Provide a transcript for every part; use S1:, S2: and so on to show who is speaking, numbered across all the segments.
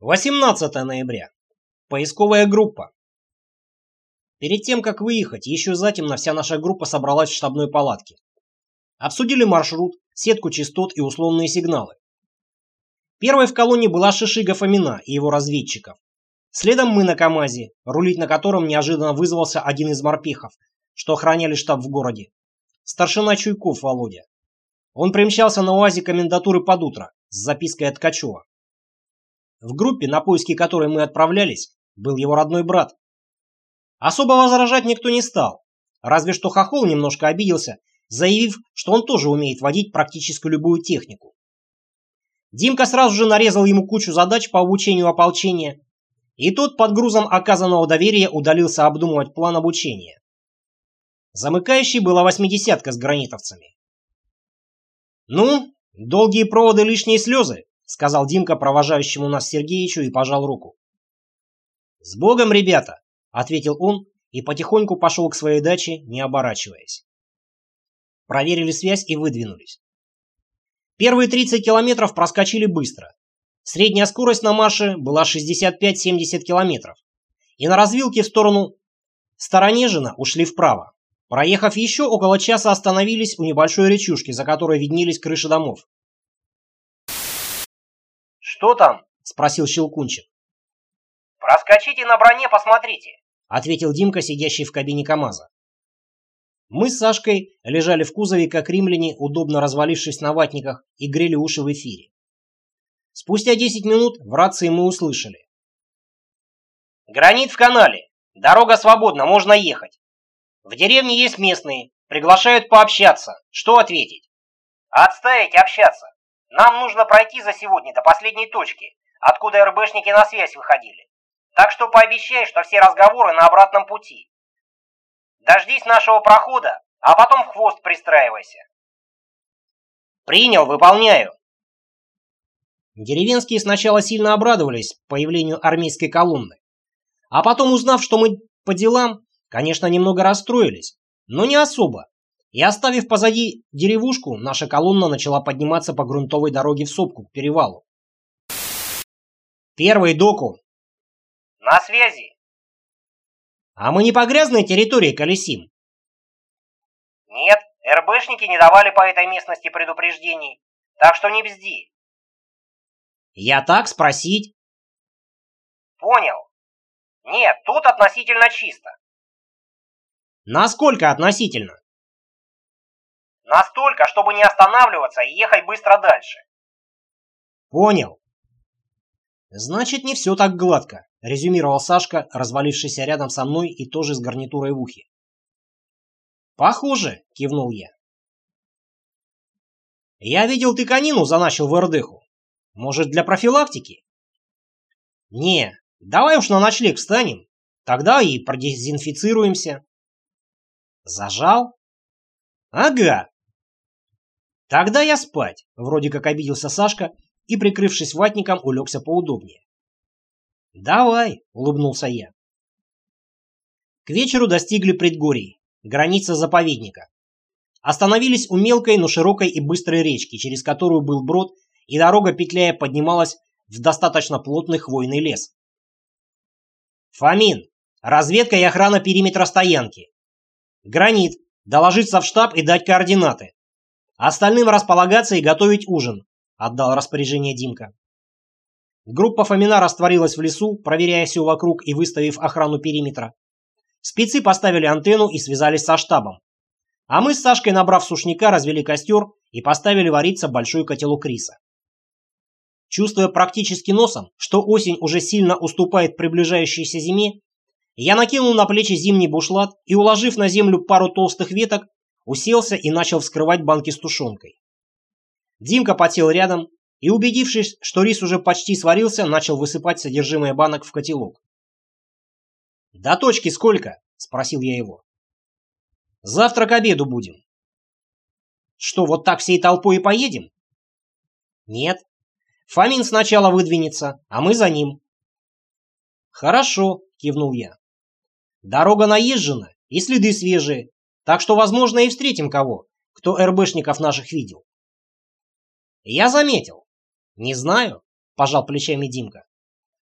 S1: 18 ноября. Поисковая группа. Перед тем, как выехать, еще затемно вся наша группа собралась в штабной палатке. Обсудили маршрут, сетку частот и условные сигналы. Первой в колонне была Шишига Фомина и его разведчиков. Следом мы на КамАЗе, рулить на котором неожиданно вызвался один из морпехов, что охраняли штаб в городе. Старшина Чуйков Володя. Он примчался на УАЗе комендатуры под утро с запиской от Ткачева. В группе, на поиски которой мы отправлялись, был его родной брат. Особо возражать никто не стал, разве что Хохол немножко обиделся, заявив, что он тоже умеет водить практически любую технику. Димка сразу же нарезал ему кучу задач по обучению ополчения, и тот под грузом оказанного доверия удалился обдумывать план обучения. Замыкающей была восьмидесятка с гранитовцами. «Ну, долгие проводы, лишние слезы», сказал Димка провожающему нас Сергеичу и пожал руку. «С Богом, ребята!» — ответил он и потихоньку пошел к своей даче, не оборачиваясь. Проверили связь и выдвинулись. Первые 30 километров проскочили быстро. Средняя скорость на марше была 65-70 километров. И на развилке в сторону Старонежина ушли вправо. Проехав еще около часа остановились у небольшой речушки, за которой виднелись крыши домов.
S2: «Что там?»
S1: — спросил Щелкунчик.
S2: «Проскочите на броне, посмотрите», —
S1: ответил Димка, сидящий в кабине КамАЗа. Мы с Сашкой лежали в кузове, как римляне, удобно развалившись на ватниках, и грели уши в эфире. Спустя 10 минут в рации мы услышали.
S2: «Гранит в канале. Дорога свободна, можно ехать. В деревне есть местные, приглашают пообщаться. Что ответить?» «Отставить общаться. Нам нужно пройти за сегодня до последней точки, откуда РБшники на связь выходили. Так что пообещай, что все разговоры на обратном пути. Дождись нашего прохода, а потом в хвост пристраивайся.
S1: Принял, выполняю. Деревенские сначала сильно обрадовались появлению армейской колонны. А потом, узнав, что мы по делам, конечно, немного расстроились, но не особо. И оставив позади деревушку, наша колонна начала подниматься по грунтовой дороге в сопку к перевалу. Первый доку.
S2: На связи.
S1: А мы не по грязной территории колесим?
S2: Нет, РБшники не давали по этой местности предупреждений, так что не бзди.
S1: Я так спросить?
S2: Понял. Нет, тут относительно чисто.
S1: Насколько относительно?
S2: Настолько, чтобы не останавливаться и ехать быстро дальше.
S1: Понял. Значит, не все так гладко, резюмировал Сашка, развалившийся рядом со мной и тоже с гарнитурой в ухе. Похоже, кивнул я. Я видел, ты конину заначил в Эрдыху. Может, для профилактики? Не, давай уж на ночлег встанем. Тогда и продезинфицируемся. Зажал? Ага, «Тогда я спать», — вроде как обиделся Сашка и, прикрывшись ватником, улегся поудобнее. «Давай», — улыбнулся я. К вечеру достигли предгорий, граница заповедника. Остановились у мелкой, но широкой и быстрой речки, через которую был брод, и дорога, петляя, поднималась в достаточно плотный хвойный лес. «Фомин, разведка и охрана периметра стоянки. Гранит, доложиться в штаб и дать координаты. Остальным располагаться и готовить ужин, отдал распоряжение Димка. Группа Фомина растворилась в лесу, проверяя все вокруг и выставив охрану периметра. Спецы поставили антенну и связались со штабом. А мы с Сашкой, набрав сушняка, развели костер и поставили вариться большой котелок риса. Чувствуя практически носом, что осень уже сильно уступает приближающейся зиме, я накинул на плечи зимний бушлат и, уложив на землю пару толстых веток, уселся и начал вскрывать банки с тушенкой. Димка потел рядом и, убедившись, что рис уже почти сварился, начал высыпать содержимое банок в котелок. «До точки сколько?» – спросил я его. «Завтра к обеду будем». «Что, вот так всей толпой и поедем?» «Нет. Фомин сначала выдвинется, а мы за ним». «Хорошо», – кивнул я. «Дорога наезжена и следы свежие, так что, возможно, и встретим кого, кто РБшников наших видел. Я заметил. Не знаю, пожал плечами Димка.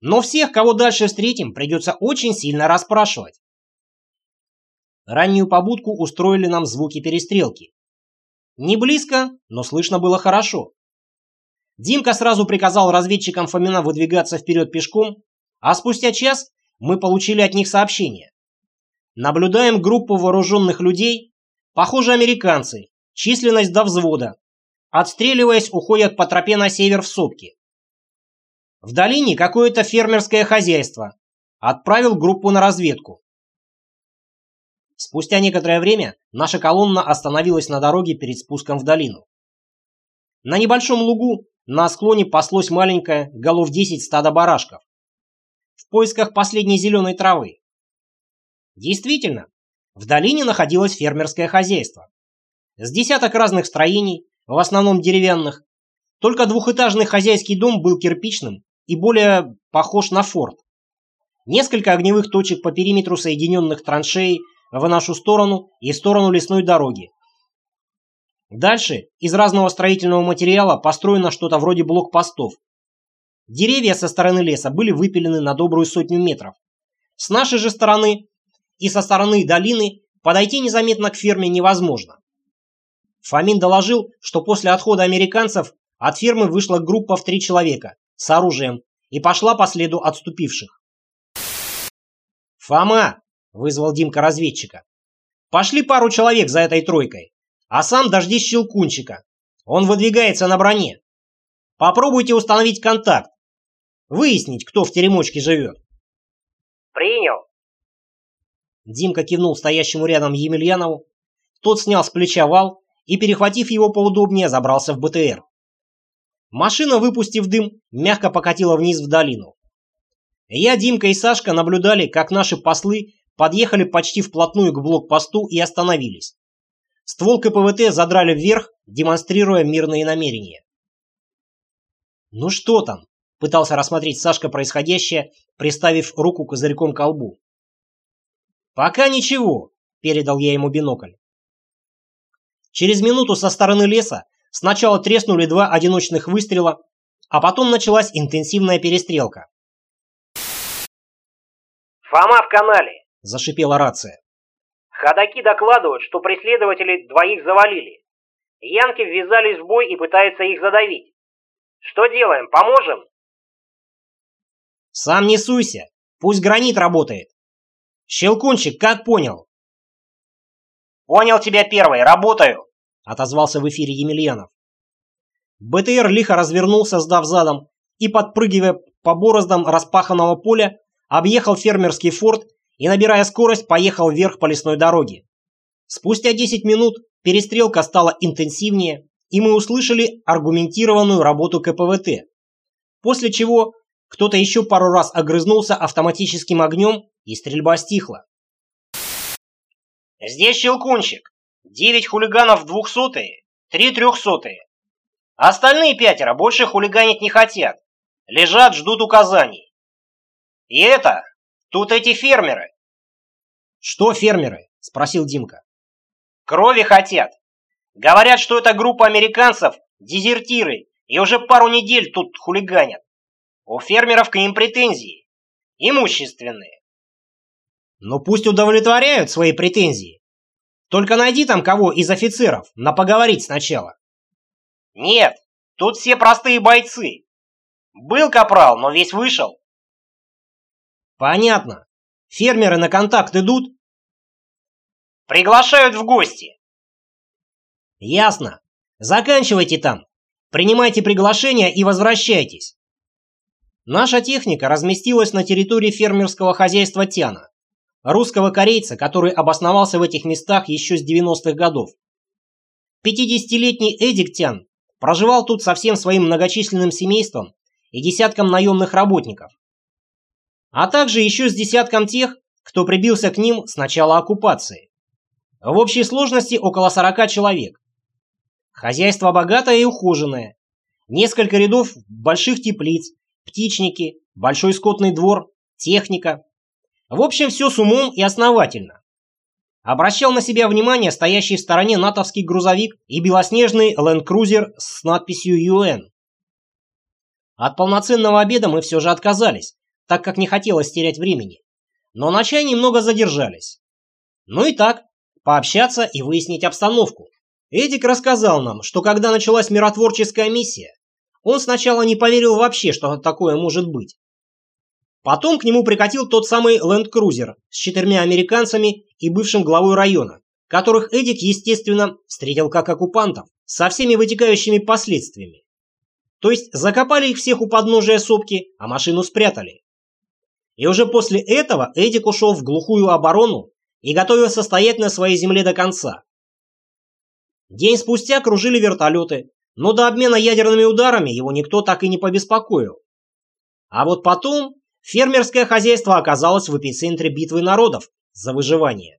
S1: Но всех, кого дальше встретим, придется очень сильно расспрашивать. Раннюю побудку устроили нам звуки перестрелки. Не близко, но слышно было хорошо. Димка сразу приказал разведчикам Фомина выдвигаться вперед пешком, а спустя час мы получили от них сообщение. Наблюдаем группу вооруженных людей, похоже, американцы, численность до взвода. Отстреливаясь, уходят по тропе на север в сопки. В долине какое-то фермерское хозяйство. Отправил группу на разведку. Спустя некоторое время наша колонна остановилась на дороге перед спуском в долину. На небольшом лугу на склоне паслось маленькое, голов 10 стада барашков. В поисках последней зеленой травы. Действительно, в долине находилось фермерское хозяйство. С десяток разных строений, в основном деревянных. Только двухэтажный хозяйский дом был кирпичным и более похож на форт. Несколько огневых точек по периметру соединенных траншей в нашу сторону и в сторону лесной дороги, Дальше из разного строительного материала построено что-то вроде блокпостов. Деревья со стороны леса были выпилены на добрую сотню метров. С нашей же стороны и со стороны долины подойти незаметно к ферме невозможно. Фомин доложил, что после отхода американцев от фермы вышла группа в три человека с оружием и пошла по следу отступивших. «Фома!» – вызвал Димка разведчика. «Пошли пару человек за этой тройкой. А сам дождись Щелкунчика. Он выдвигается на броне. Попробуйте установить контакт. Выяснить, кто в теремочке живет.
S2: Принял.
S1: Димка кивнул стоящему рядом Емельянову. Тот снял с плеча вал и, перехватив его поудобнее, забрался в БТР. Машина, выпустив дым, мягко покатила вниз в долину. Я, Димка и Сашка наблюдали, как наши послы подъехали почти вплотную к блокпосту и остановились. Ствол КПВТ задрали вверх, демонстрируя мирные намерения. «Ну что там?» – пытался рассмотреть Сашка происходящее, приставив руку козырьком к колбу. «Пока ничего», – передал я ему бинокль. Через минуту со стороны леса сначала треснули два одиночных выстрела, а потом началась интенсивная перестрелка.
S2: «Фома в канале!»
S1: – зашипела рация.
S2: Ходаки докладывают, что преследователи двоих завалили. Янки ввязались в бой и пытаются их задавить. Что делаем, поможем?
S1: Сам не суйся, пусть гранит работает. Щелкунчик, как понял?
S2: Понял тебя первый, работаю,
S1: отозвался в эфире Емельянов. БТР лихо развернулся, сдав задом, и, подпрыгивая по бороздам распаханного поля, объехал фермерский форт и, набирая скорость, поехал вверх по лесной дороге. Спустя 10 минут перестрелка стала интенсивнее, и мы услышали аргументированную работу КПВТ. После чего кто-то еще пару раз огрызнулся автоматическим огнем, и стрельба стихла.
S2: «Здесь Щелкунчик. Девять хулиганов двухсотые, три трехсотые. Остальные пятеро больше хулиганить не хотят. Лежат, ждут указаний. И это Тут эти фермеры.
S1: Что фермеры? Спросил Димка.
S2: Крови хотят. Говорят, что это группа американцев, дезертиры, и уже пару недель тут хулиганят. У фермеров к ним претензии. Имущественные.
S1: Ну пусть удовлетворяют свои претензии. Только найди там кого из офицеров, на поговорить сначала.
S2: Нет, тут все простые бойцы. Был капрал, но весь вышел.
S1: Понятно. Фермеры на контакт идут?
S2: Приглашают в гости.
S1: Ясно. Заканчивайте там. Принимайте приглашение и возвращайтесь. Наша техника разместилась на территории фермерского хозяйства Тяна, русского корейца, который обосновался в этих местах еще с 90-х годов. 50-летний Эдик Тян проживал тут со всем своим многочисленным семейством и десятком наемных работников а также еще с десятком тех, кто прибился к ним с начала оккупации. В общей сложности около 40 человек. Хозяйство богатое и ухоженное. Несколько рядов больших теплиц, птичники, большой скотный двор, техника. В общем, все с умом и основательно. Обращал на себя внимание стоящий в стороне натовский грузовик и белоснежный ленд-крузер с надписью «ЮН». От полноценного обеда мы все же отказались, так как не хотелось терять времени. Но на чай немного задержались. Ну и так, пообщаться и выяснить обстановку. Эдик рассказал нам, что когда началась миротворческая миссия, он сначала не поверил вообще, что такое может быть. Потом к нему прикатил тот самый ленд-крузер с четырьмя американцами и бывшим главой района, которых Эдик, естественно, встретил как оккупантов, со всеми вытекающими последствиями. То есть закопали их всех у подножия сопки, а машину спрятали. И уже после этого Эдик ушел в глухую оборону и готовился стоять на своей земле до конца. День спустя кружили вертолеты, но до обмена ядерными ударами его никто так и не побеспокоил. А вот потом фермерское хозяйство оказалось в эпицентре битвы народов за выживание.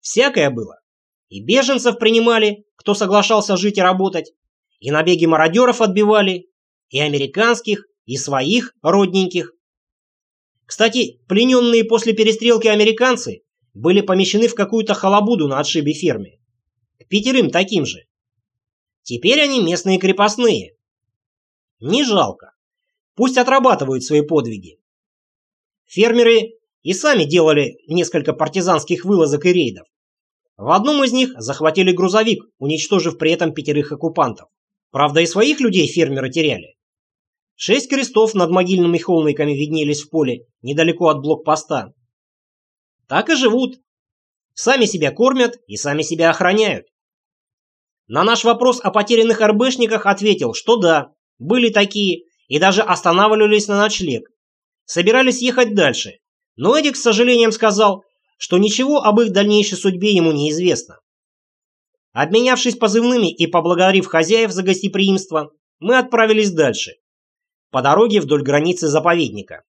S1: Всякое было. И беженцев принимали, кто соглашался жить и работать, и набеги мародеров отбивали, и американских, и своих родненьких. Кстати, плененные после перестрелки американцы были помещены в какую-то халабуду на отшибе ферме. К пятерым таким же. Теперь они местные крепостные. Не жалко. Пусть отрабатывают свои подвиги. Фермеры и сами делали несколько партизанских вылазок и рейдов. В одном из них захватили грузовик, уничтожив при этом пятерых оккупантов. Правда, и своих людей фермеры теряли. Шесть крестов над могильными холмиками виднелись в поле, недалеко от блокпоста. Так и живут. Сами себя кормят и сами себя охраняют. На наш вопрос о потерянных РБшниках ответил, что да, были такие, и даже останавливались на ночлег. Собирались ехать дальше, но Эдик с сожалением сказал, что ничего об их дальнейшей судьбе ему не известно. Обменявшись позывными и поблагодарив хозяев за гостеприимство, мы отправились дальше. По дороге вдоль границы заповедника.